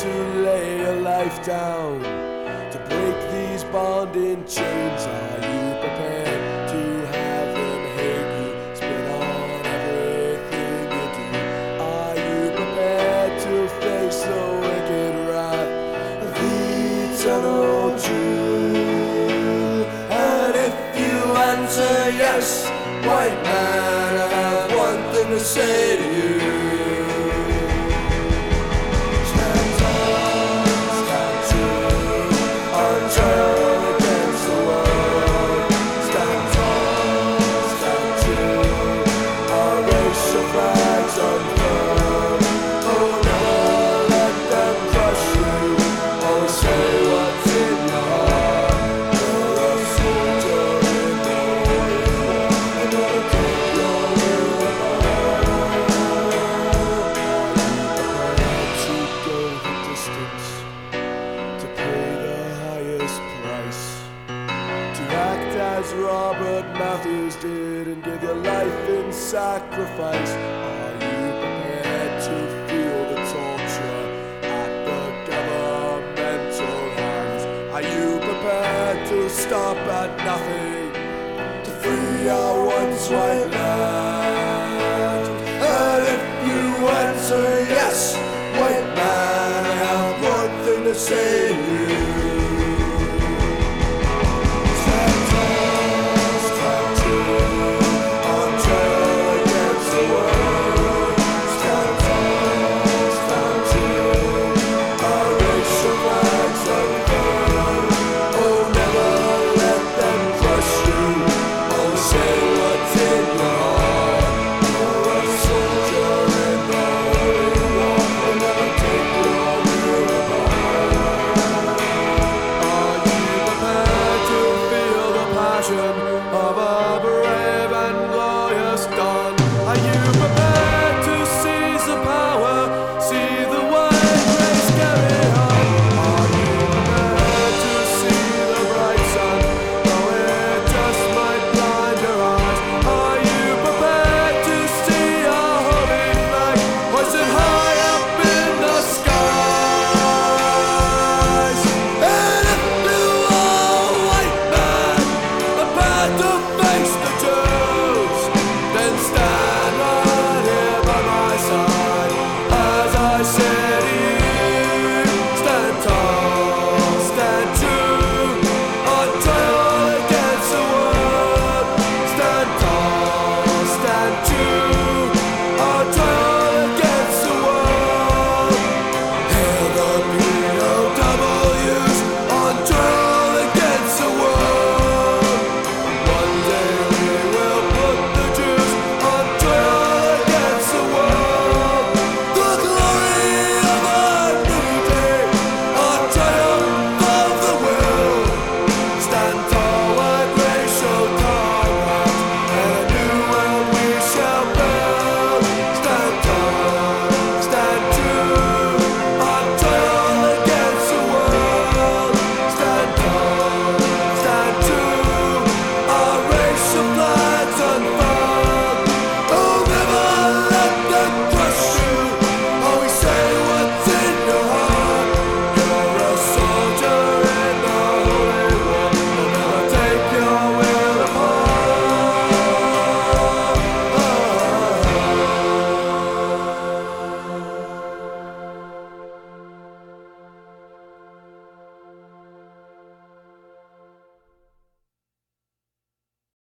to lay a life down to break these bonding chains? Are you prepared to have them hate you? Spit on everything you do. Are you prepared to face the wicked wrath of the eternal truth? And if you answer yes, white man, I have one thing to say to you. As Robert Mathews did and give your life in sacrifice. Are you prepared to feel the torture at the governmental hands? Are you prepared to stop at nothing to free our once white land? And if you answer yes, white man, I have one thing to say.